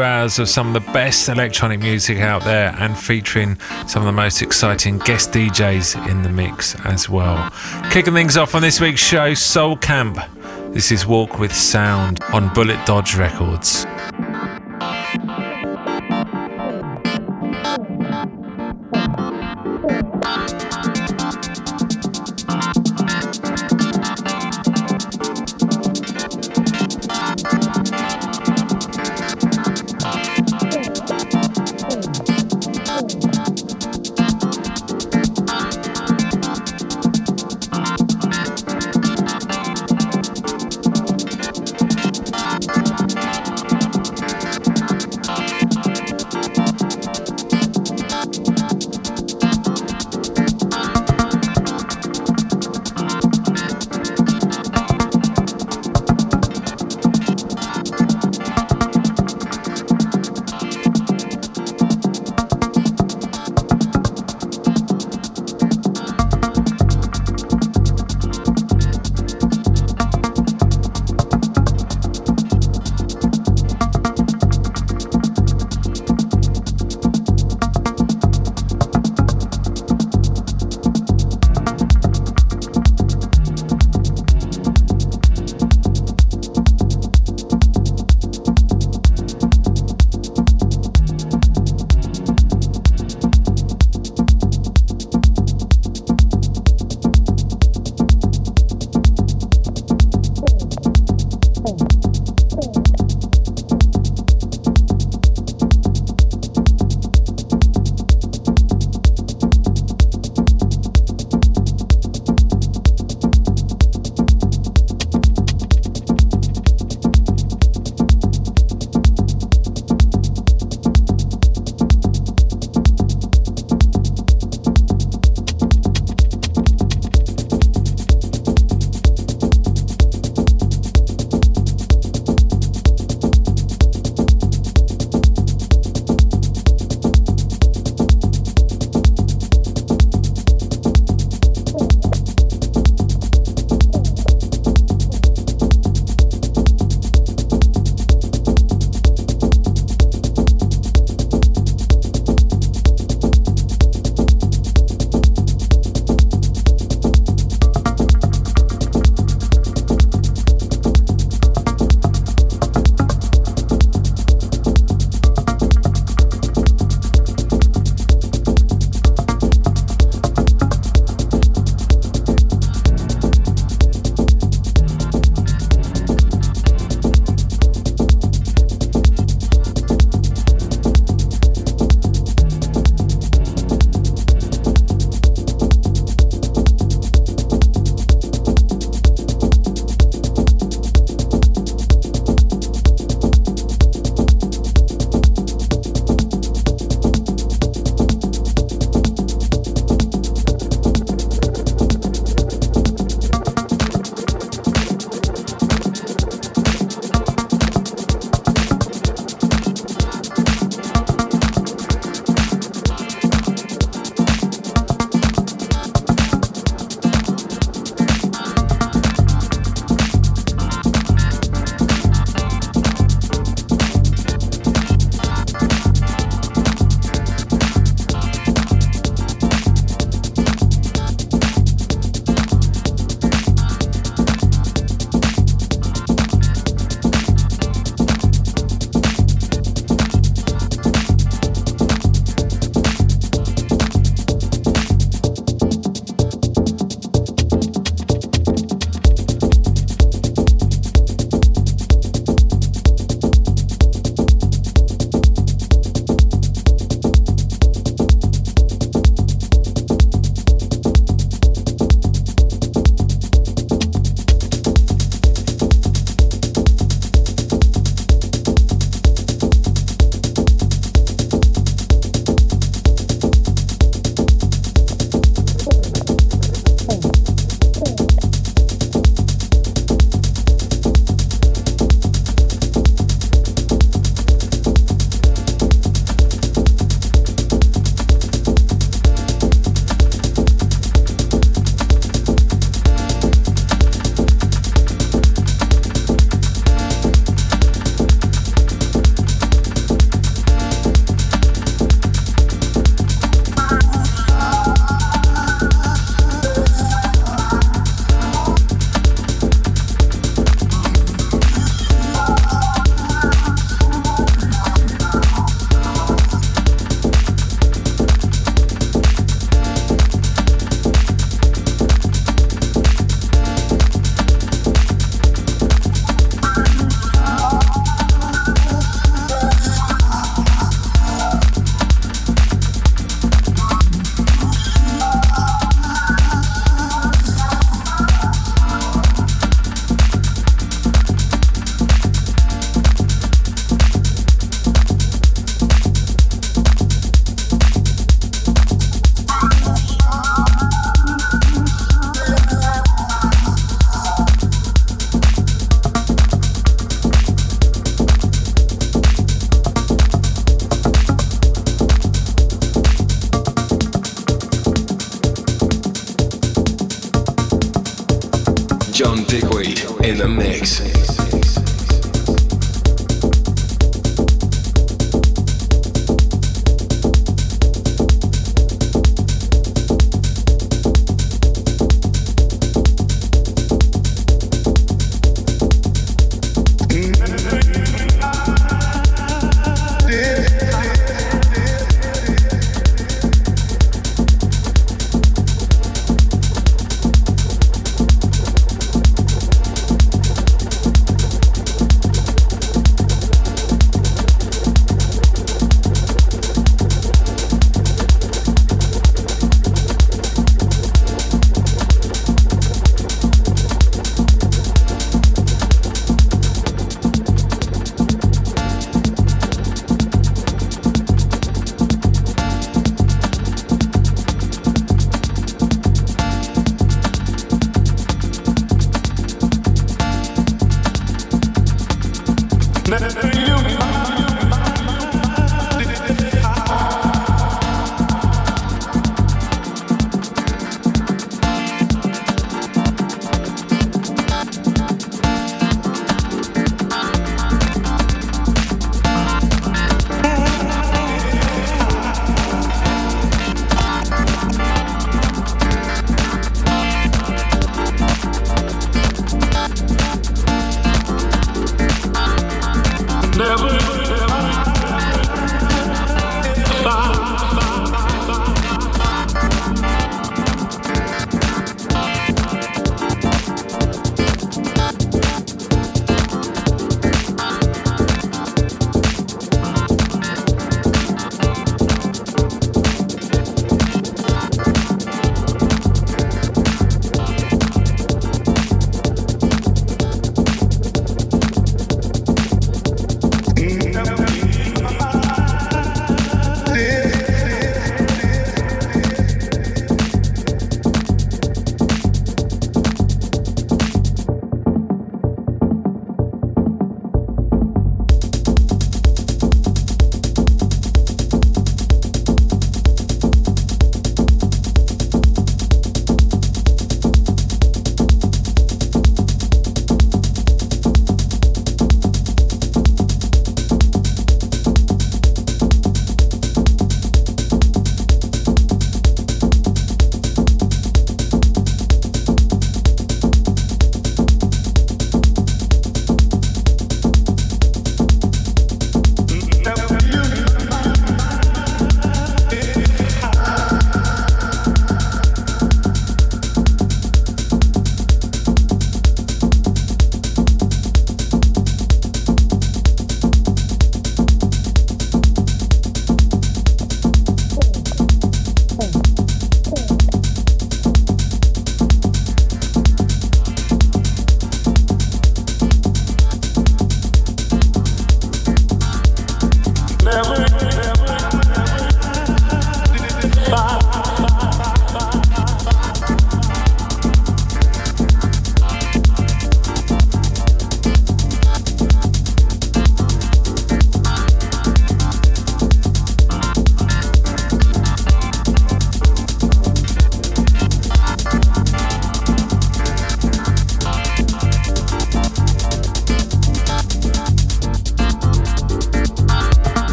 hours of some of the best electronic music out there and featuring some of the most exciting guest DJs in the mix as well. Kicking things off on this week's show, Soul Camp. This is Walk with Sound on Bullet Dodge Records.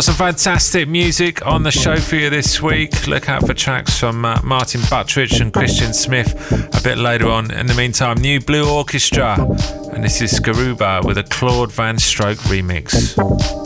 Got some fantastic music on the show for you this week. Look out for tracks from uh, Martin Buttrich and Christian Smith a bit later on. In the meantime, new Blue Orchestra, and this is Skaruba with a Claude VonStroke remix.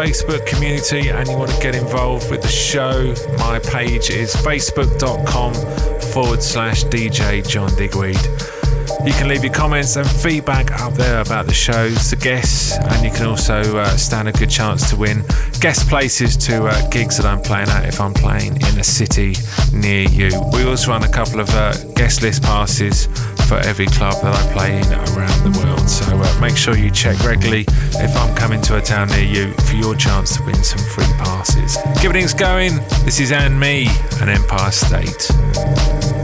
Facebook community and you want to get involved with the show, my page is facebook.com forward slash DJ John Digweed. You can leave your comments and feedback up there about the shows, the guests, and you can also uh, stand a good chance to win guest places to uh, gigs that I'm playing at if I'm playing in a city near you. We also run a couple of uh, guest list passes for every club that I play in around the world. So uh, make sure you check regularly if I'm coming to a town near you for your chance to win some free passes. Give things going. This is Anne Me and Empire State.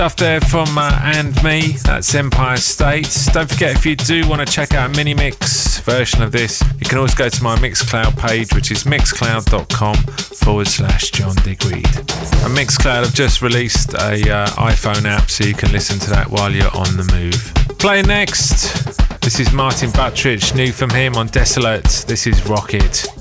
Stuff there from uh, and me. That's Empire State. Don't forget if you do want to check out a mini mix version of this, you can always go to my Mixcloud page, which is mixcloud.com forward slash John Digweed. And Mixcloud have just released a uh, iPhone app, so you can listen to that while you're on the move. Play next, this is Martin Buttrich, new from him on Desolat. This is Rocket.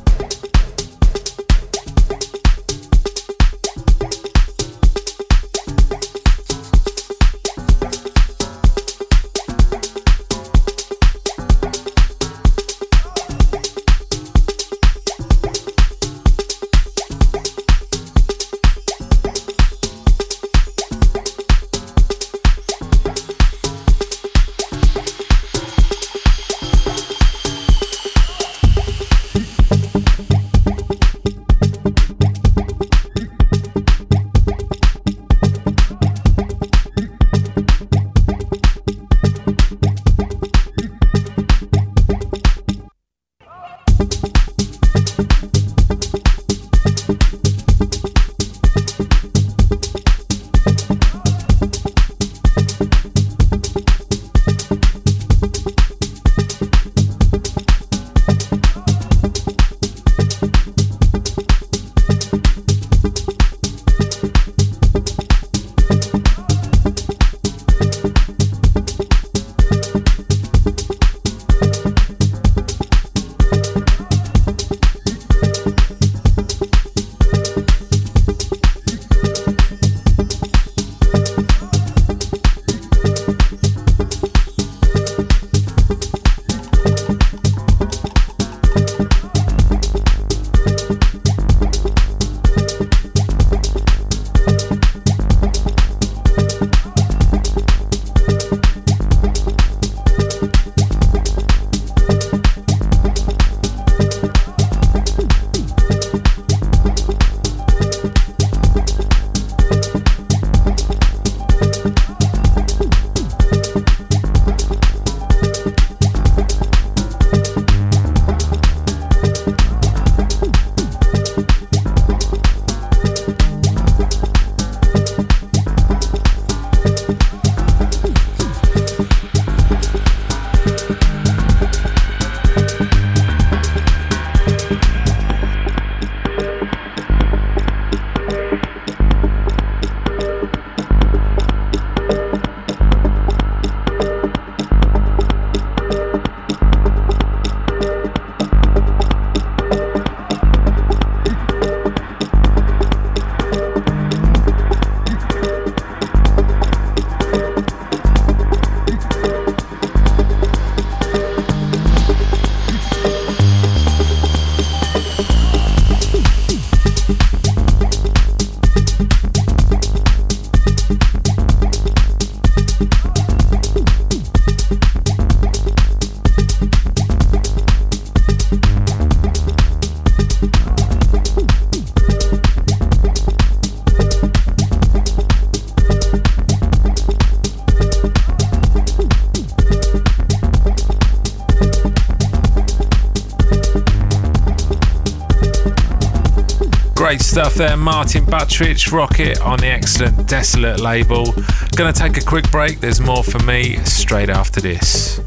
Stuff there. Martin Buttrich, Rocket on the excellent Desolat label. Gonna take a quick break. There's more for me straight after this.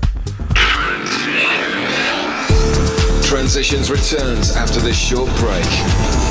Transitions returns after this short break.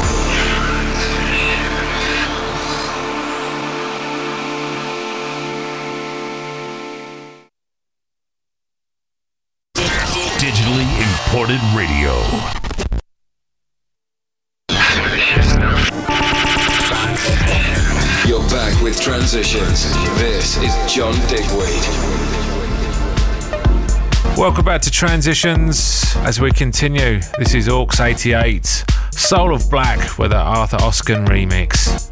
Welcome back to Transitions as we continue. This is Orcs 88, Soul of Black with the Arthur Oskan remix.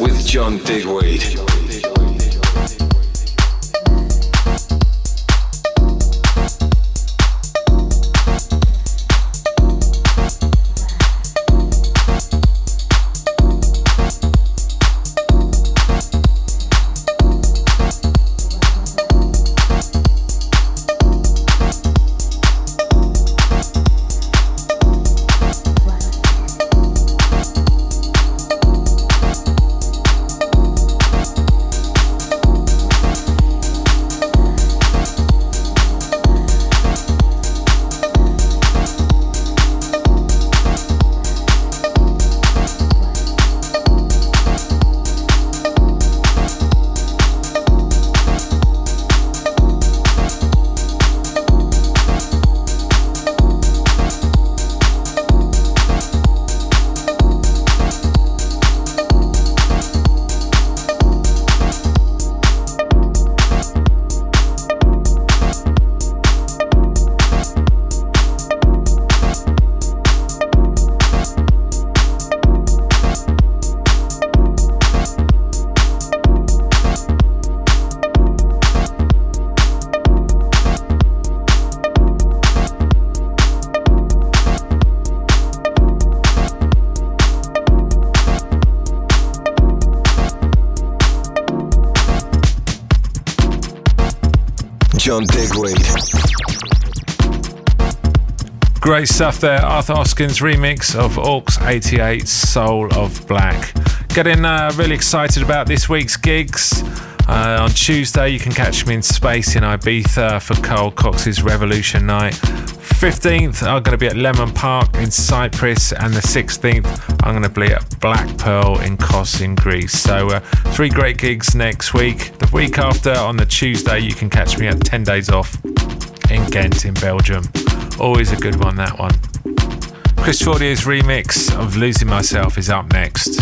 With John Digweed. Great stuff there. Arthur Oskan's remix of Orcs 88 Soul of Black. Getting uh, really excited about this week's gigs. Uh, on Tuesday, you can catch me in space in Ibiza for Carl Cox's Revolution Night. 15th, I'm going to be at Lemon Park in Cyprus, and the 16th, I'm going to be at Black Pearl in Kos in Greece. So, uh, three great gigs next week. The week after, on the Tuesday, you can catch me at 10 Days Off in Ghent in Belgium. Always a good one, that one. Chris Fortier's remix of Losing Myself is up next.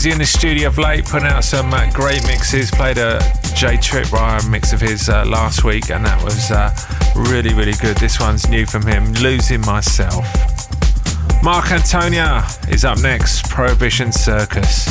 Busy in the studio of late, putting out some uh, great mixes. Played a Jay Tripwire mix of his uh, last week, and that was uh, really, really good. This one's new from him, Losing Myself. Marc Antona is up next, Prohibition Circus.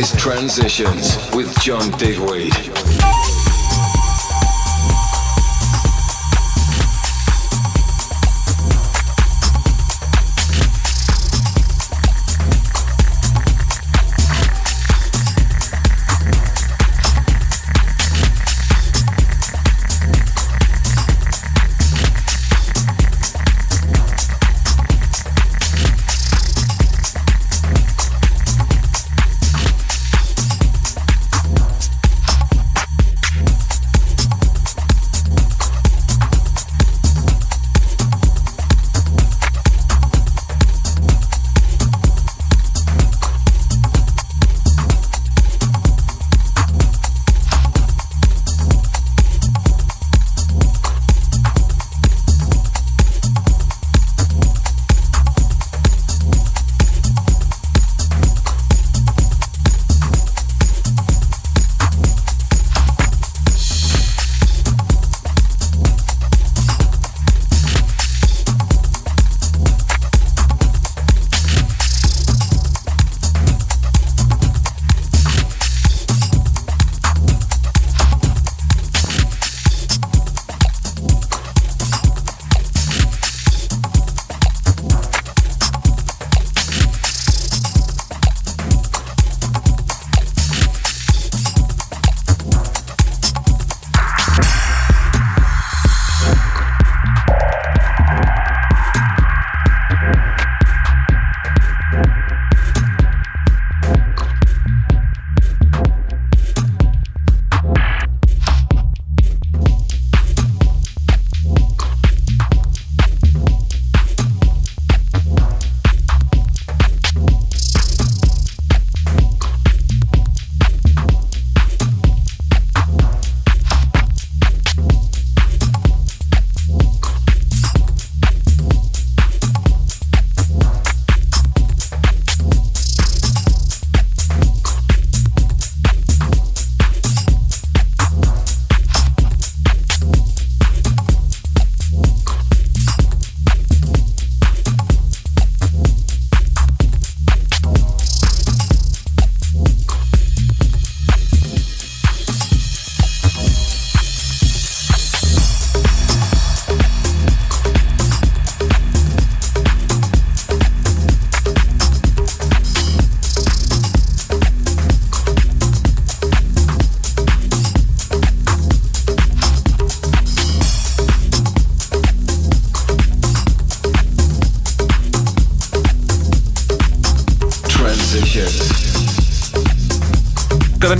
Transitions with John Digweed.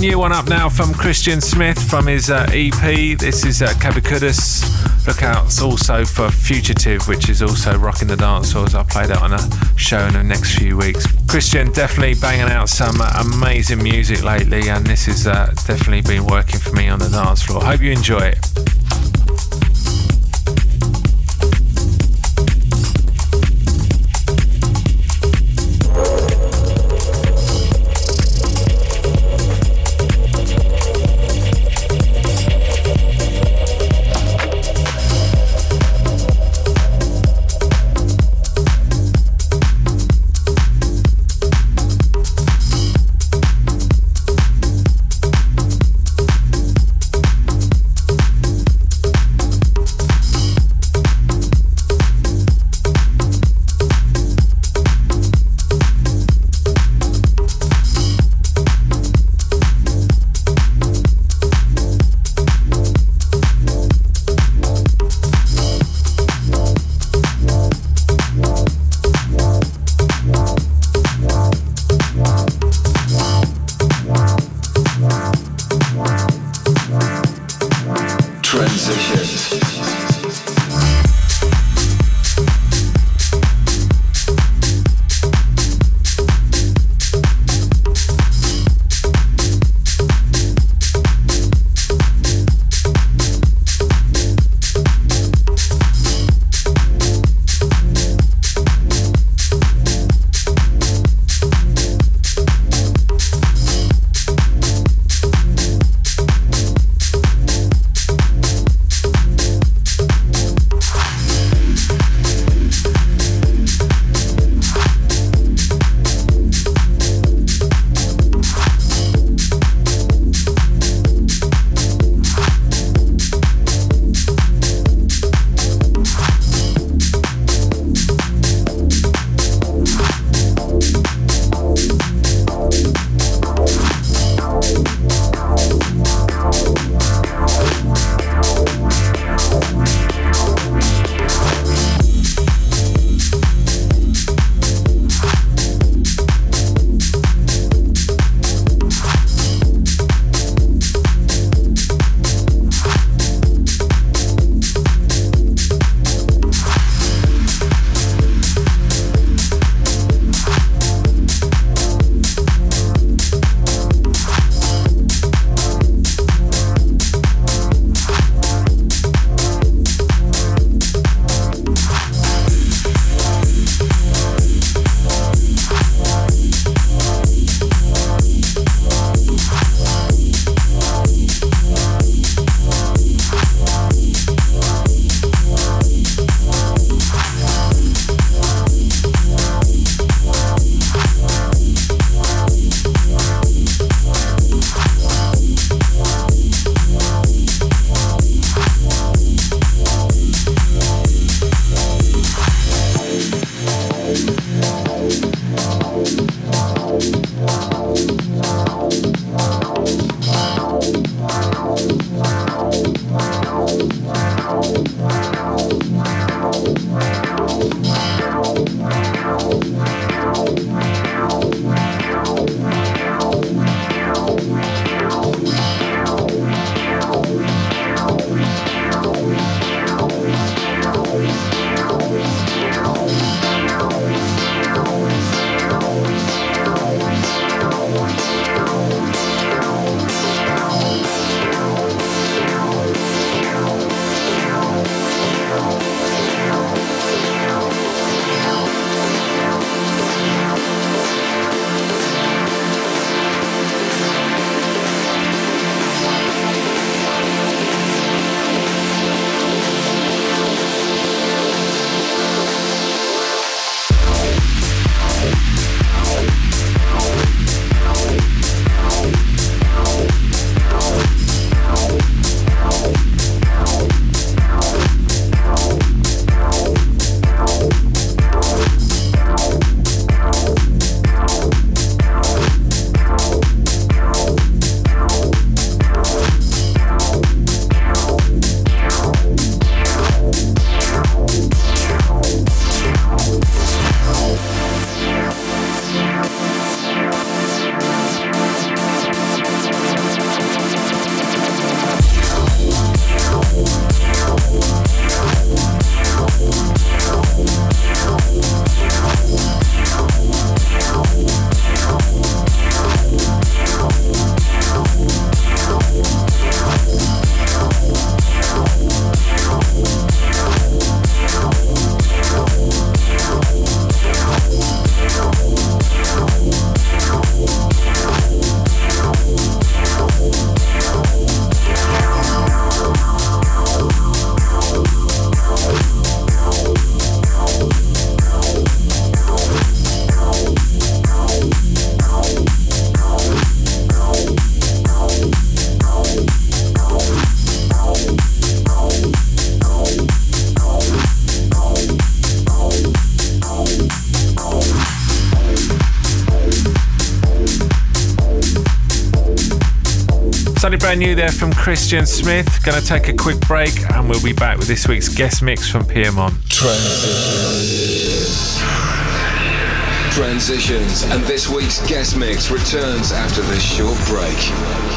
New one up now from Christian Smith from his uh, EP. This is uh, Kabikudus. Look out also for Fugitive, which is also rocking the dance floors. I'll play that on a show in the next few weeks. Christian definitely banging out some uh, amazing music lately, and this has uh, definitely been working for me on the dance floor. Hope you enjoy it. New there from Christian Smith. Gonna take a quick break and we'll be back with this week's guest mix from Piermont. Transitions. Transitions, and this week's guest mix returns after this short break.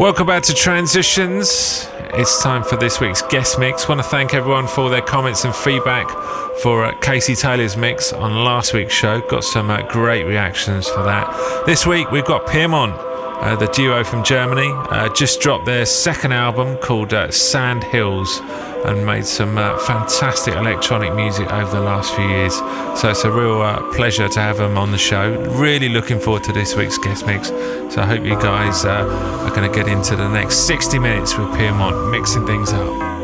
Welcome back to Transitions. It's time for this week's guest mix. Want to thank everyone for their comments and feedback for uh, Casey Taylor's mix on last week's show. Got some uh, great reactions for that. This week we've got Piedmont, uh, the duo from Germany, uh, just dropped their second album called uh, Sand Hills and made some uh, fantastic electronic music over the last few years. So it's a real pleasure to have them on the show. Really looking forward to this week's guest mix. So I hope you guys uh, are going to get into the next 60 minutes with Piedmont, mixing things up.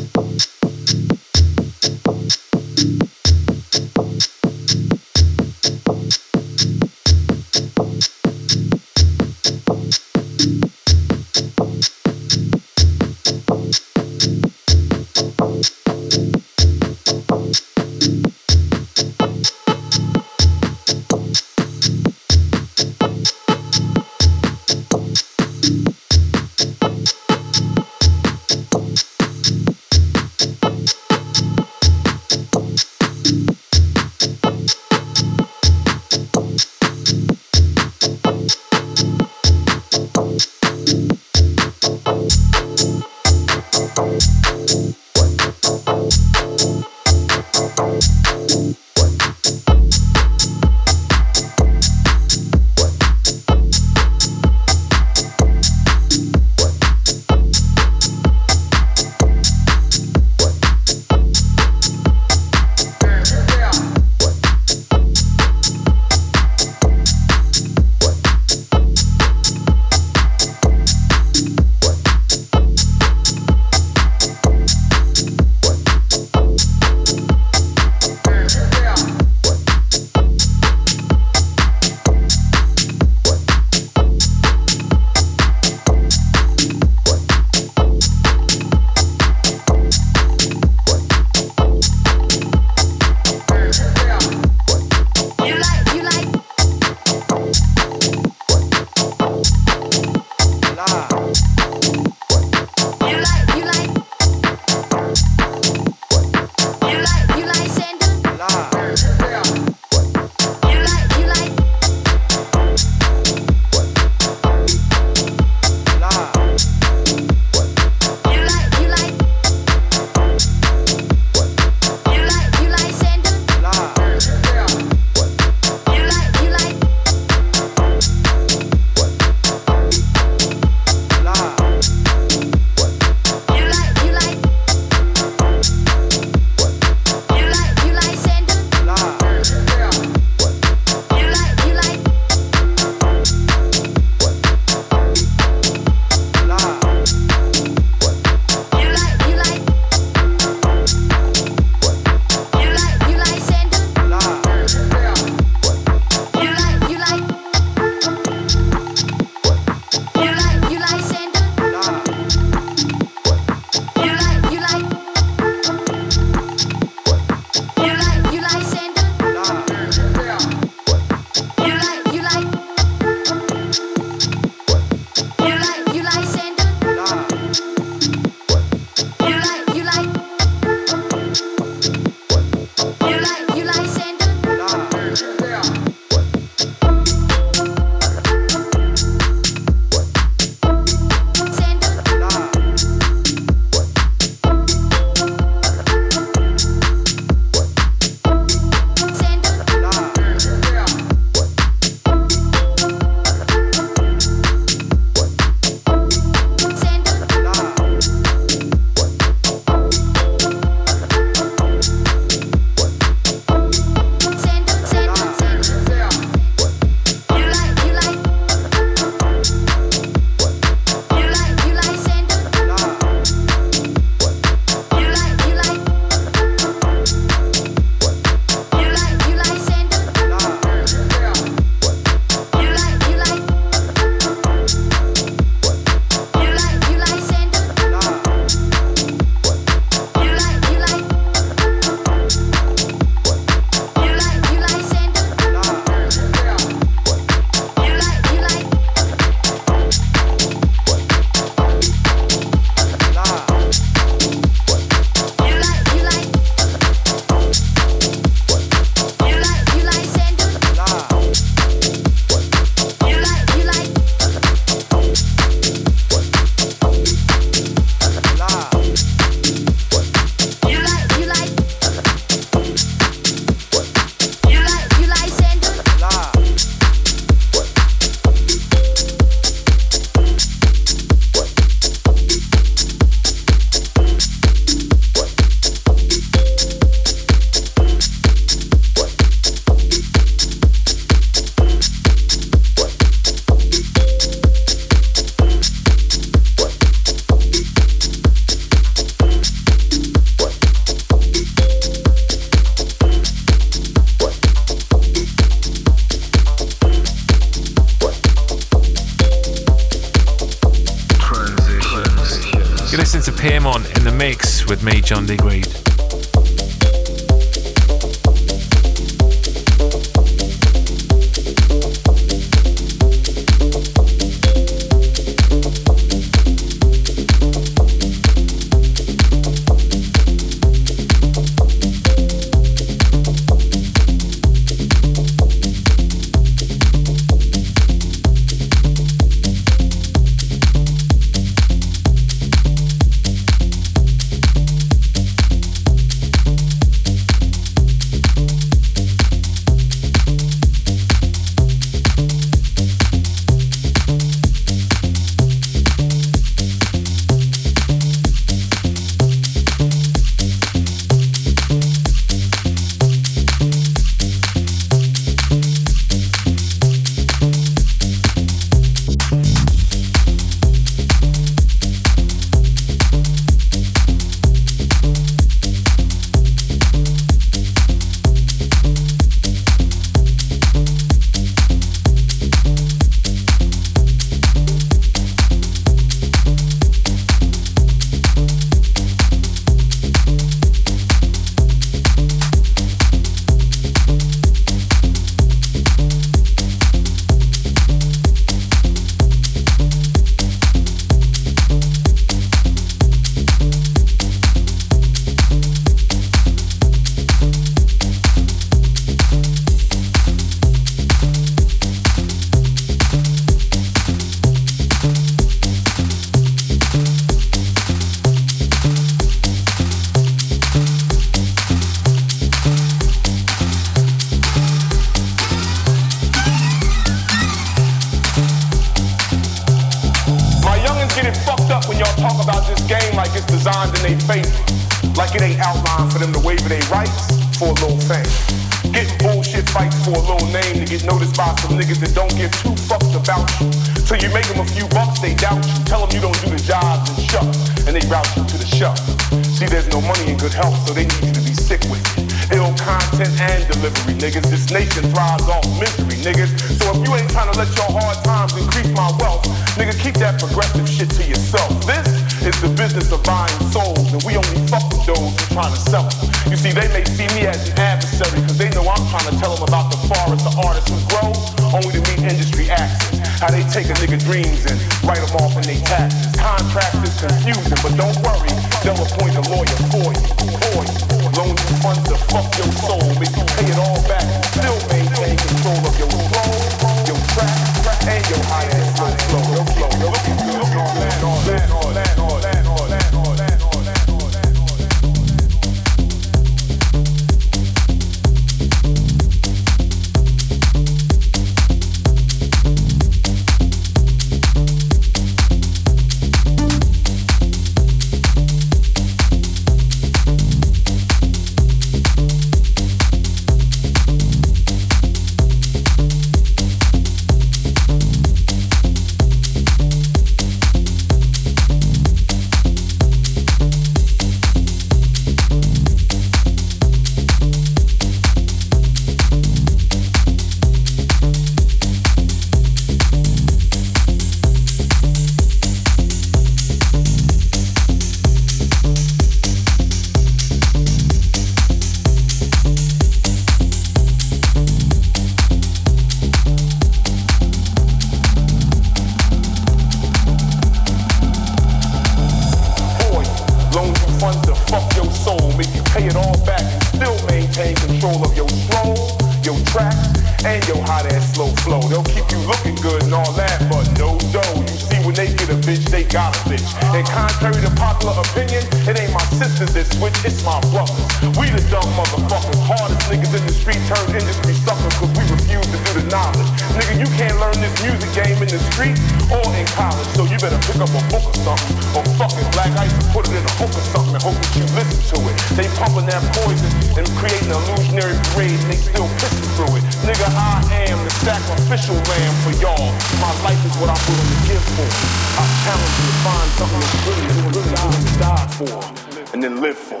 ran for y'all. My life is what I'm willing to give for. I challenge you to find something that's really, that's really willing to die for, and then live for.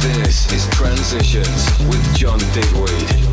This is Transitions with John Digweed.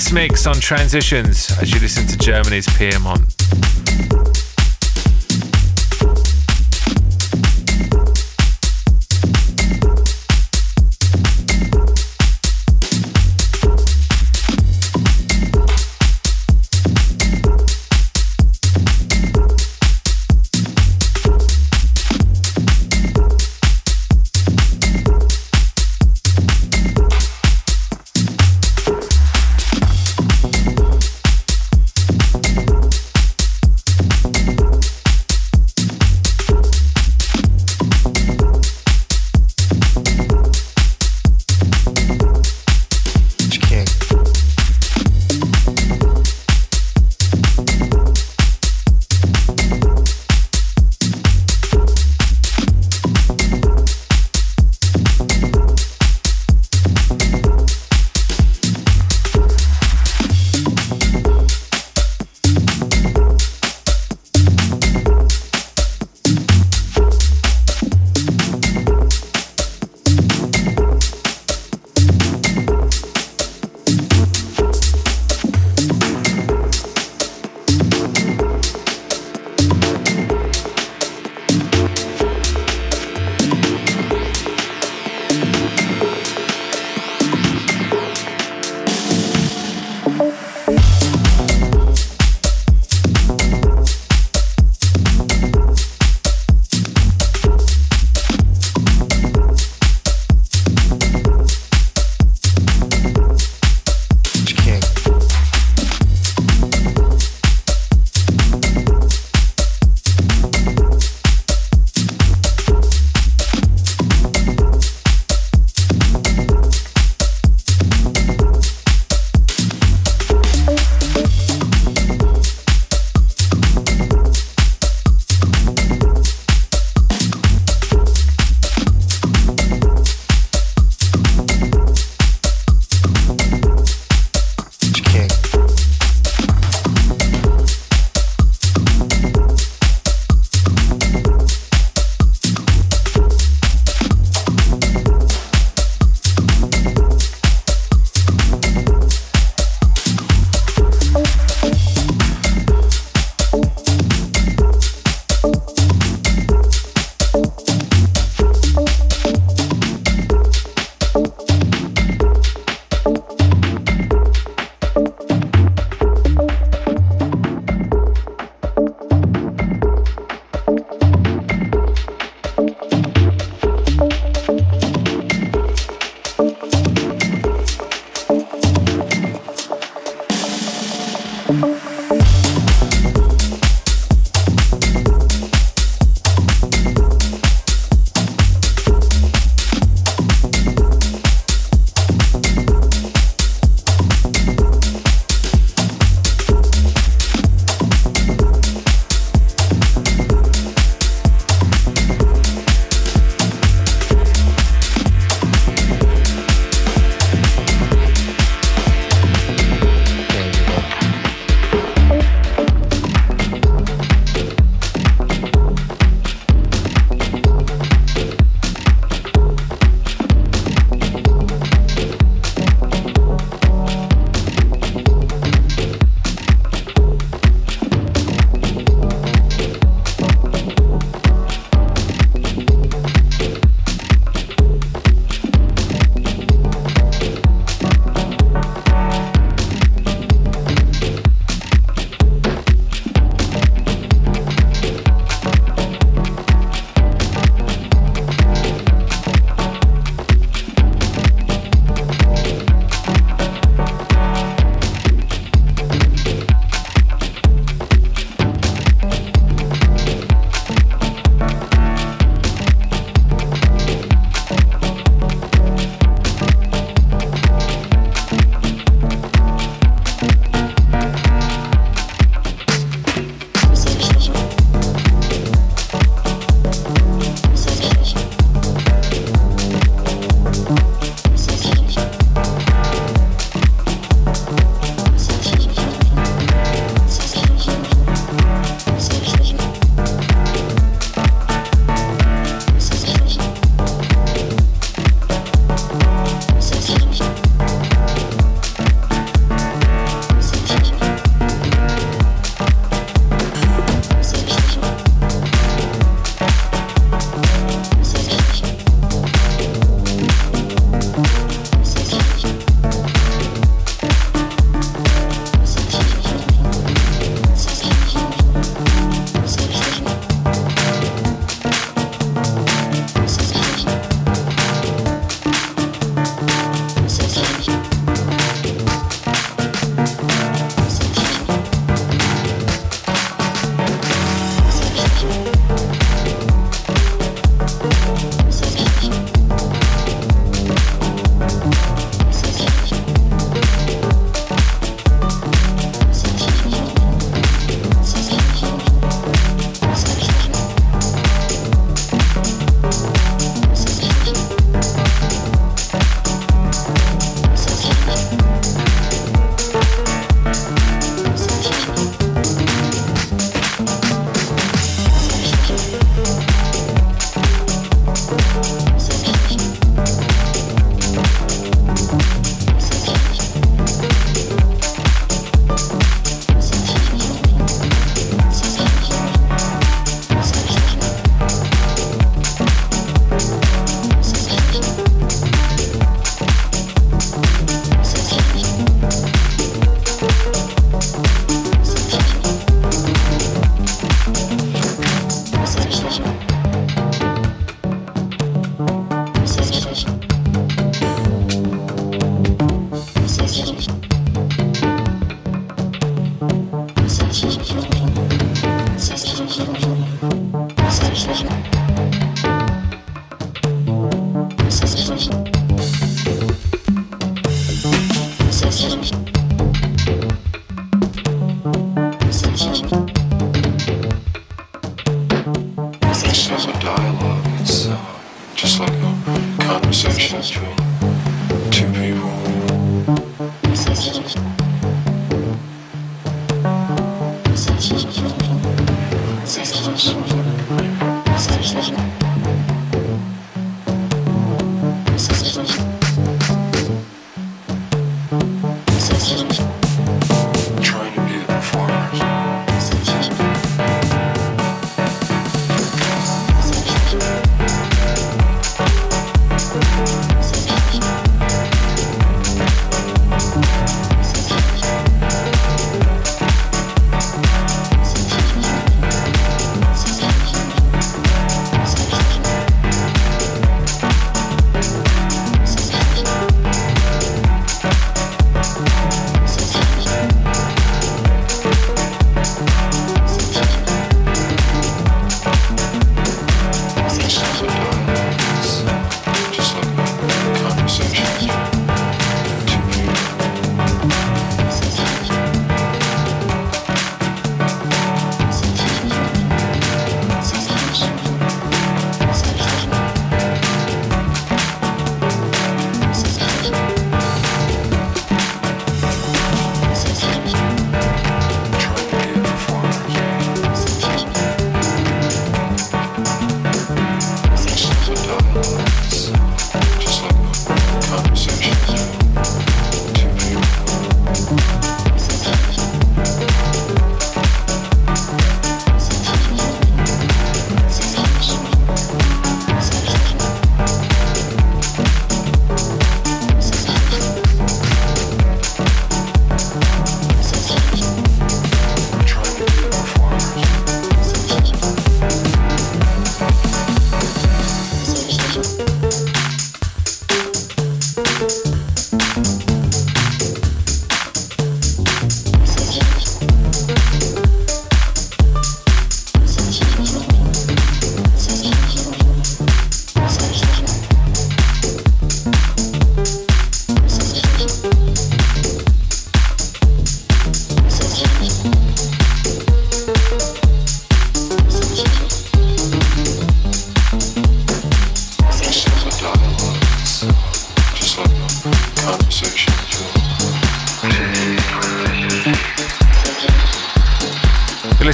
Guest mix on transitions as you listen to Germany's Piemont.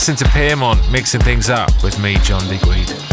Listen to Piemont mixing things up with me, John Digweed.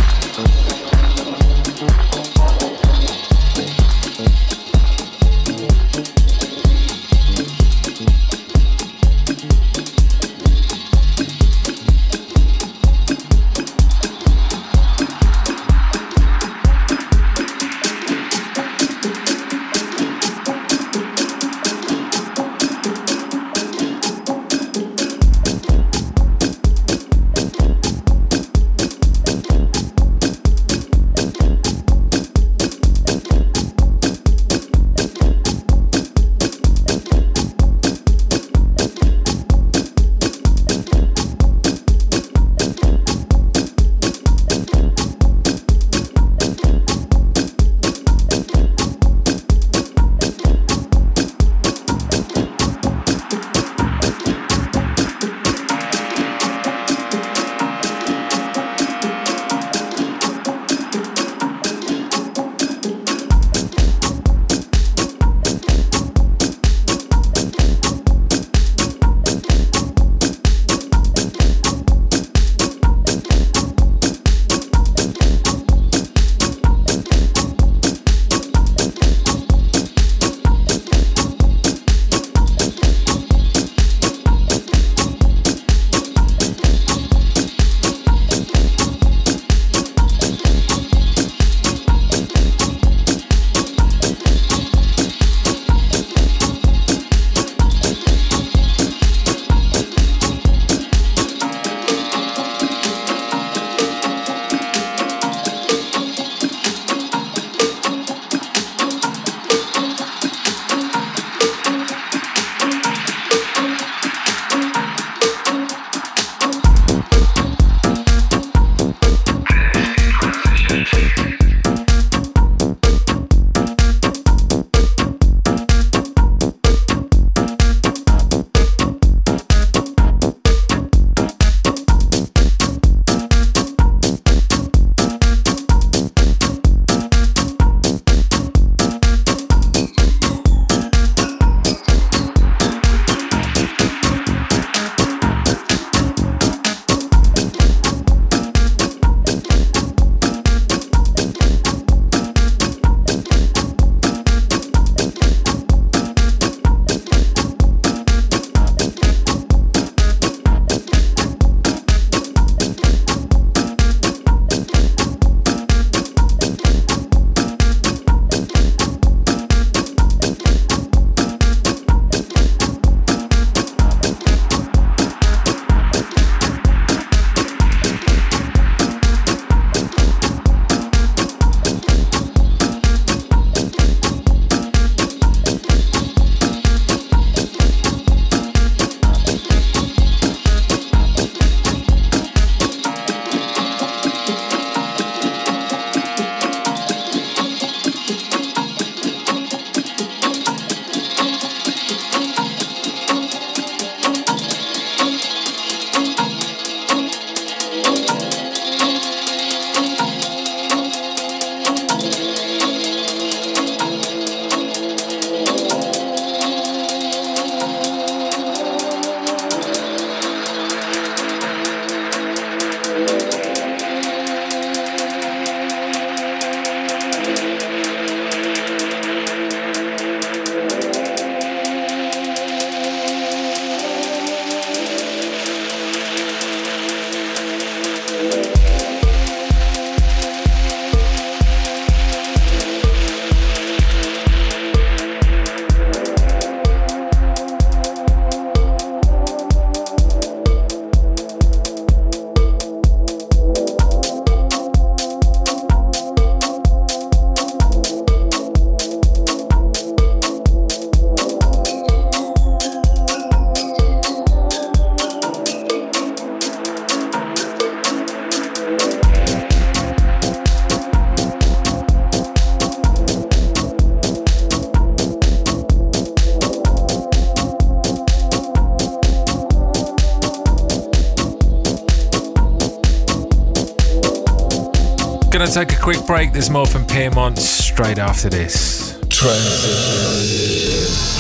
Quick break. There's more from Piemont straight after this. Transitions.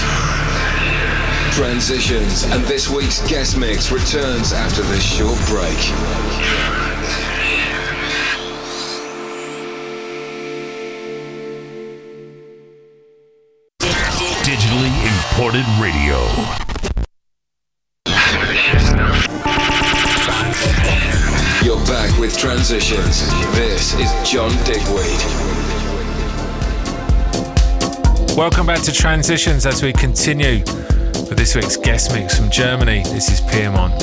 Transitions, and this week's guest mix returns after this short break. Digitally imported radio. Transitions. This is John Digweed. Welcome back to Transitions as we continue with this week's guest mix from Germany. This is Piemont.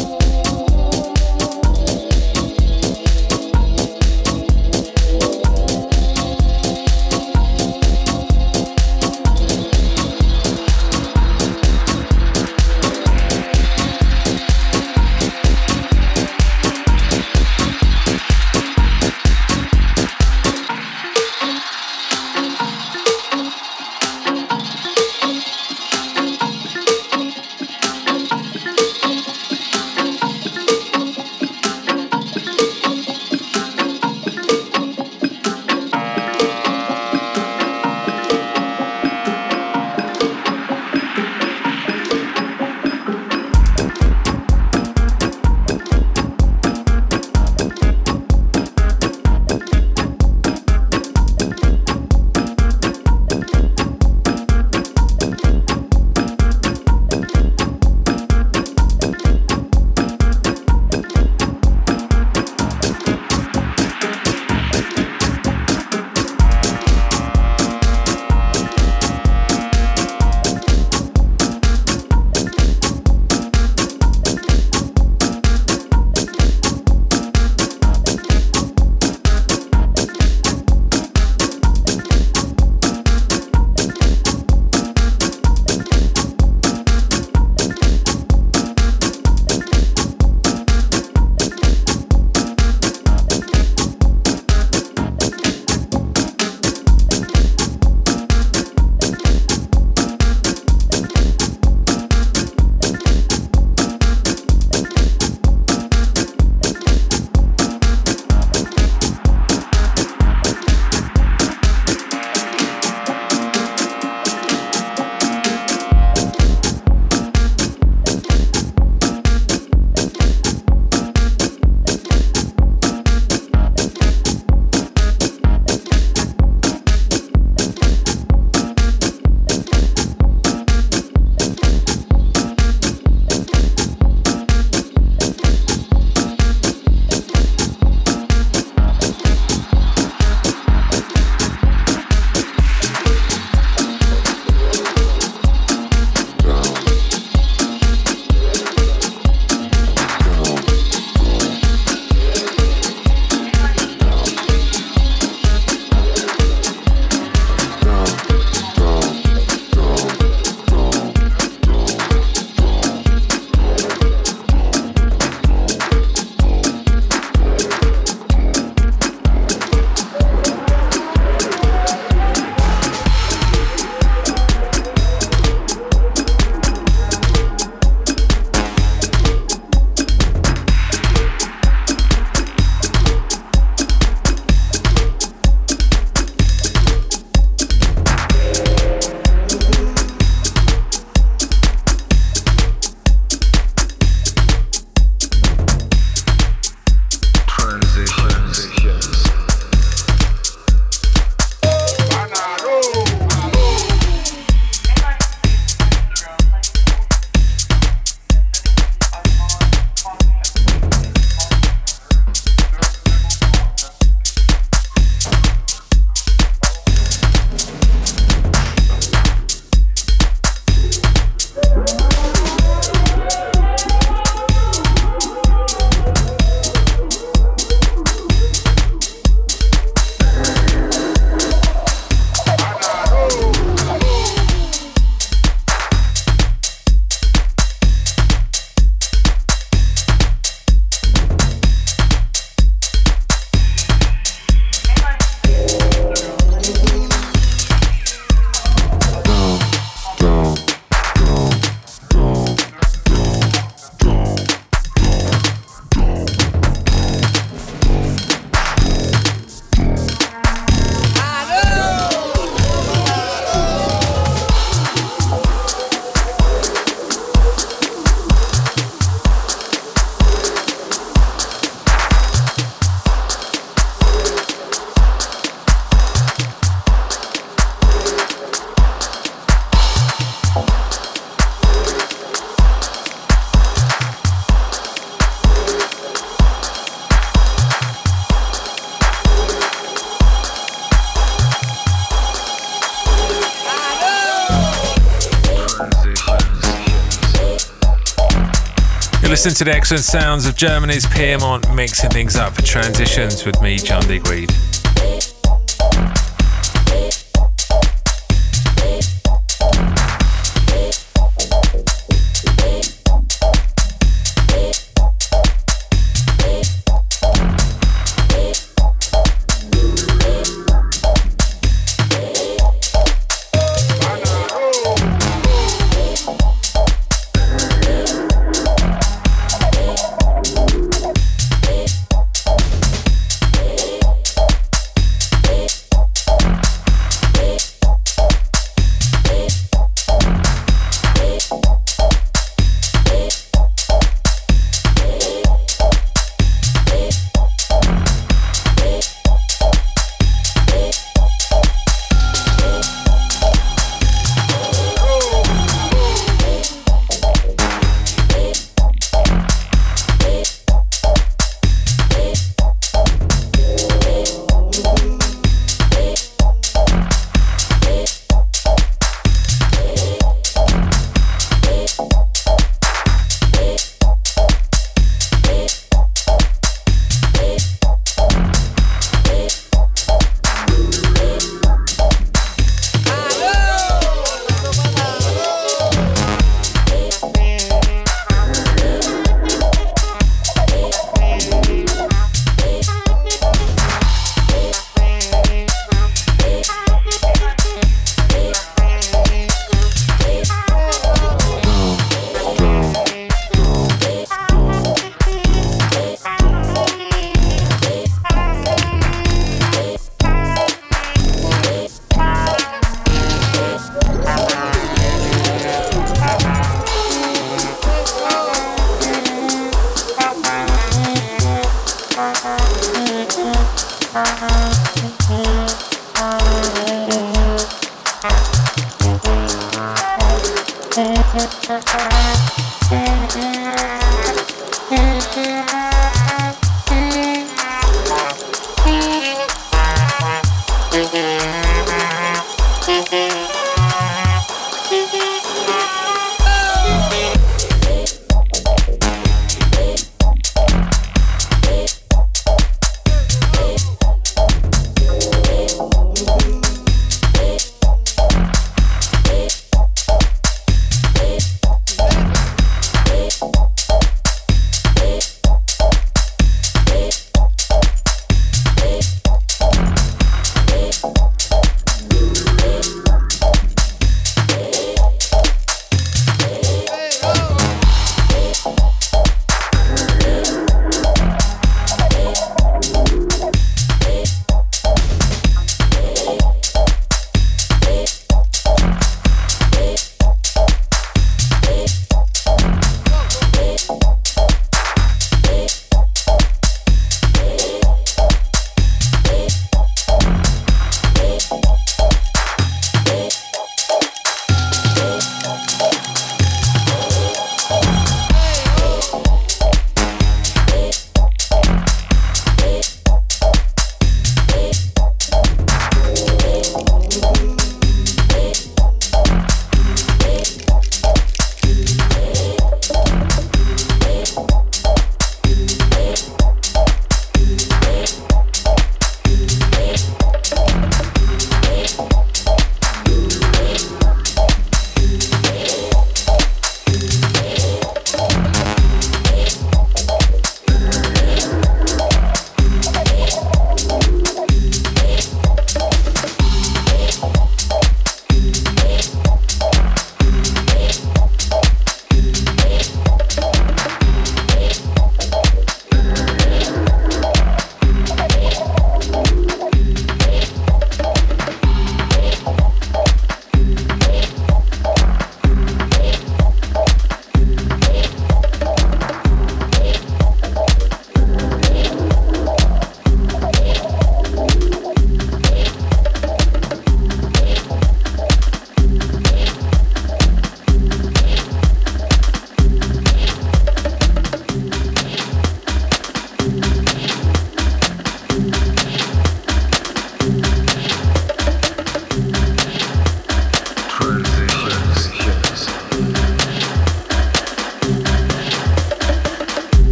Listen to the excellent sounds of Germany's Piemont mixing things up for transitions with me, John Digweed.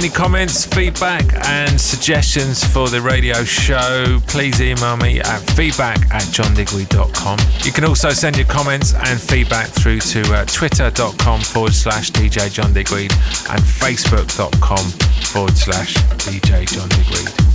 Any comments, feedback, and suggestions for the radio show. Please email me at feedback at johndigweed.com. You can also send your comments and feedback through to uh, twitter.com forward slash DJ John and facebook.com forward slash DJ John Digweed.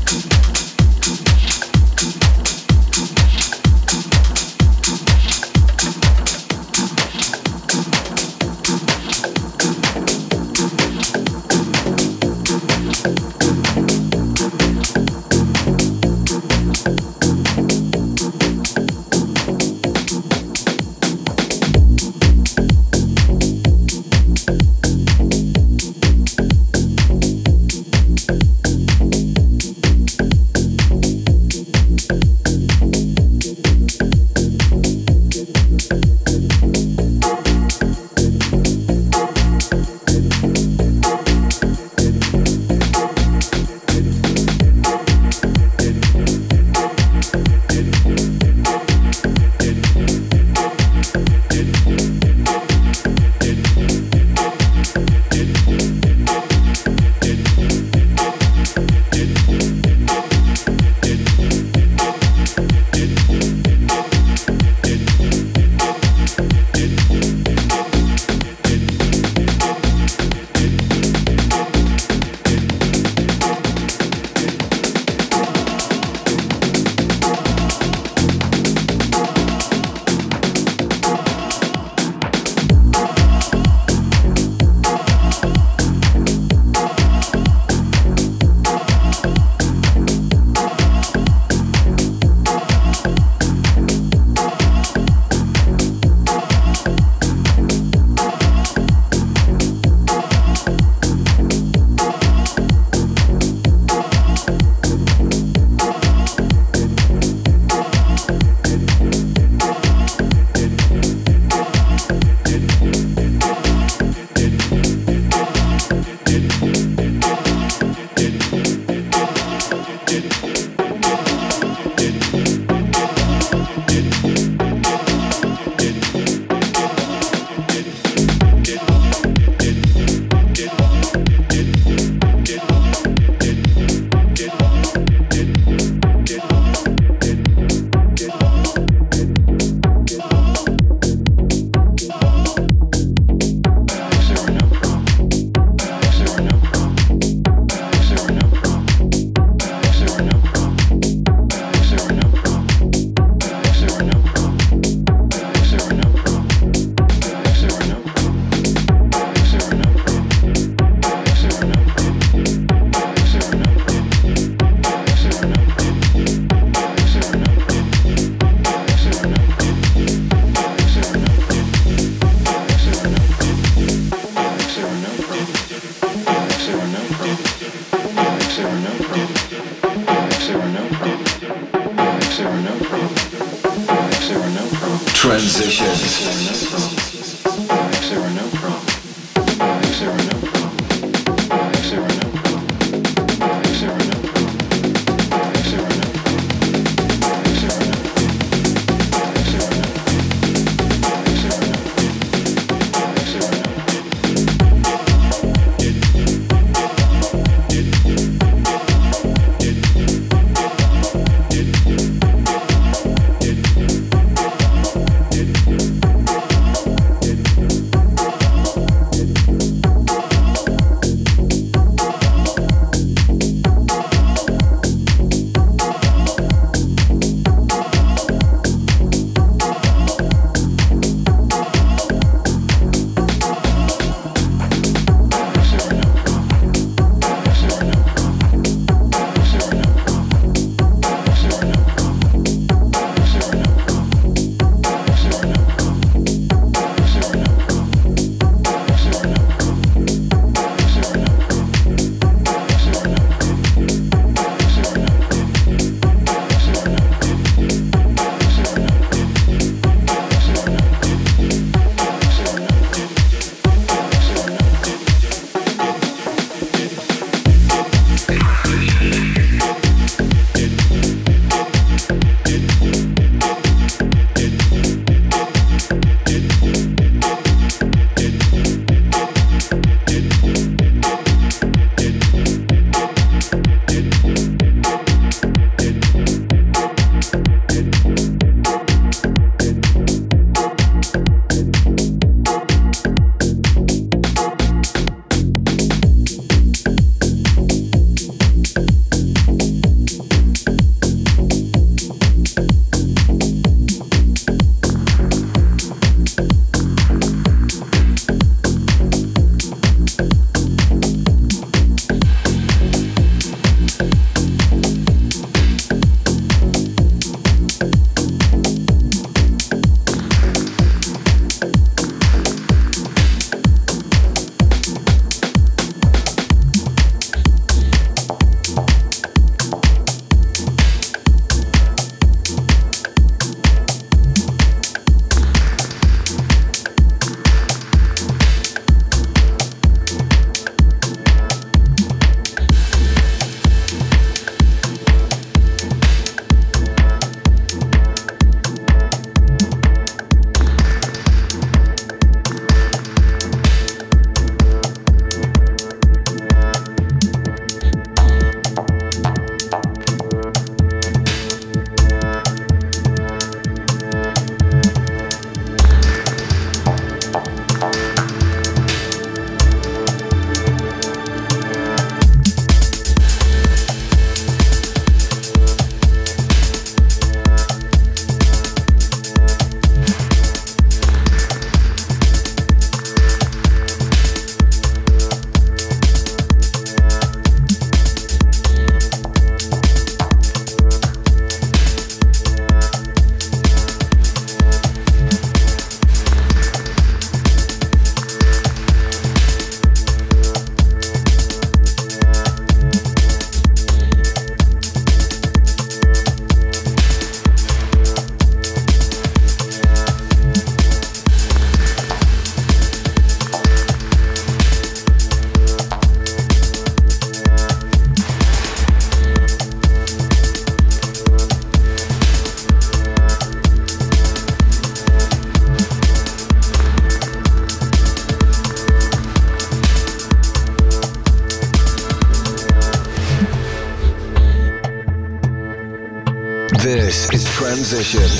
Transitions.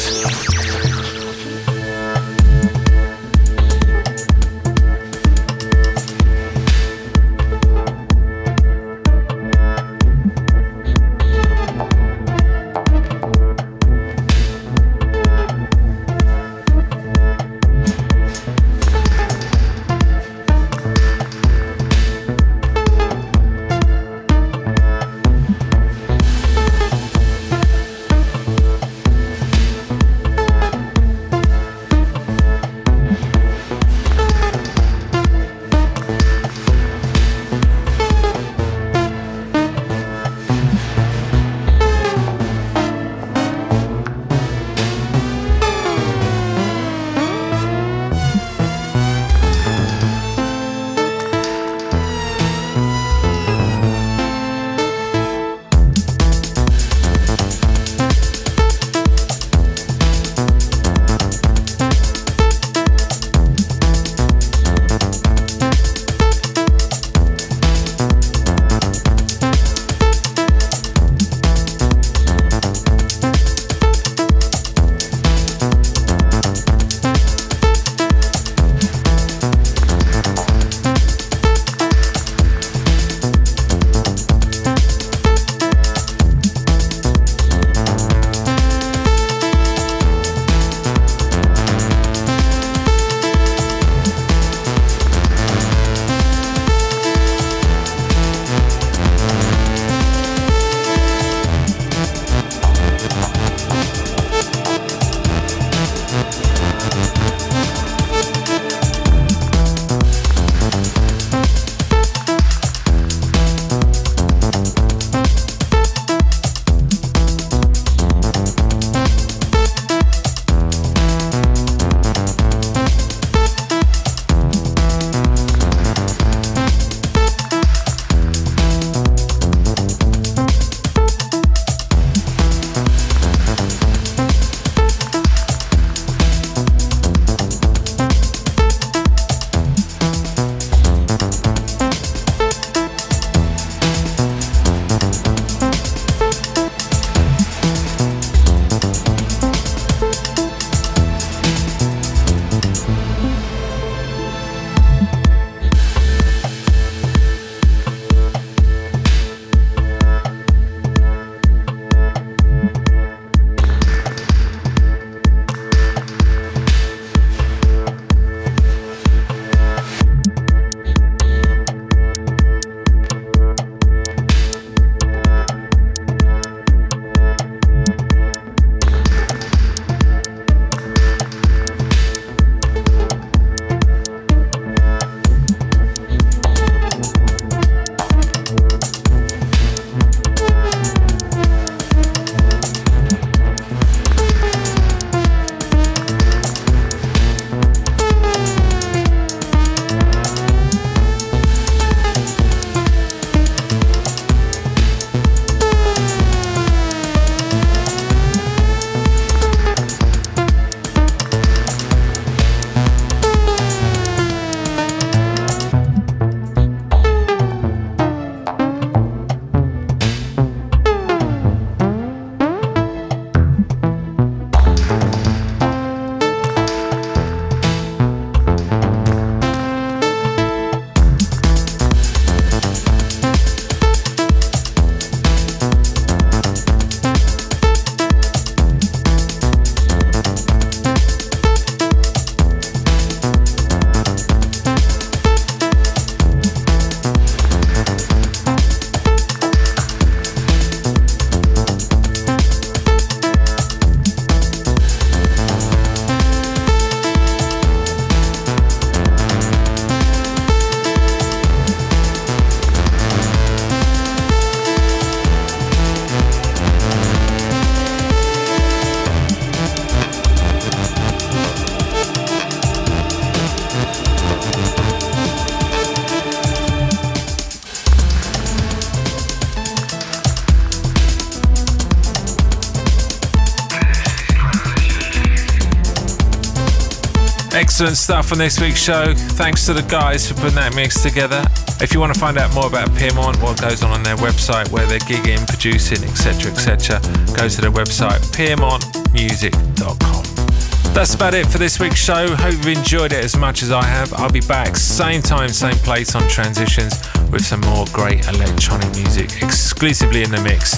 Excellent stuff on this week's show. Thanks to the guys for putting that mix together. If you want to find out more about Piemont, what goes on on their website, where they're gigging, producing, etc., etc., go to their website, piemontmusic.com. That's about it for this week's show. Hope you've enjoyed it as much as I have. I'll be back same time, same place on Transitions with some more great electronic music exclusively in the mix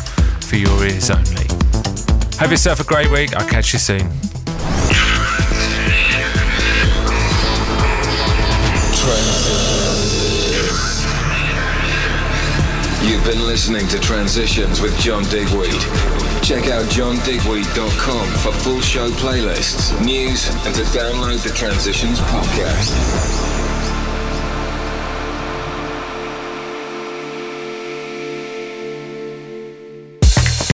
for your ears only. Have yourself a great week. I'll catch you soon. You've been listening to Transitions with John Digweed. Check out johndigweed.com for full show playlists, news, and to download the Transitions podcast.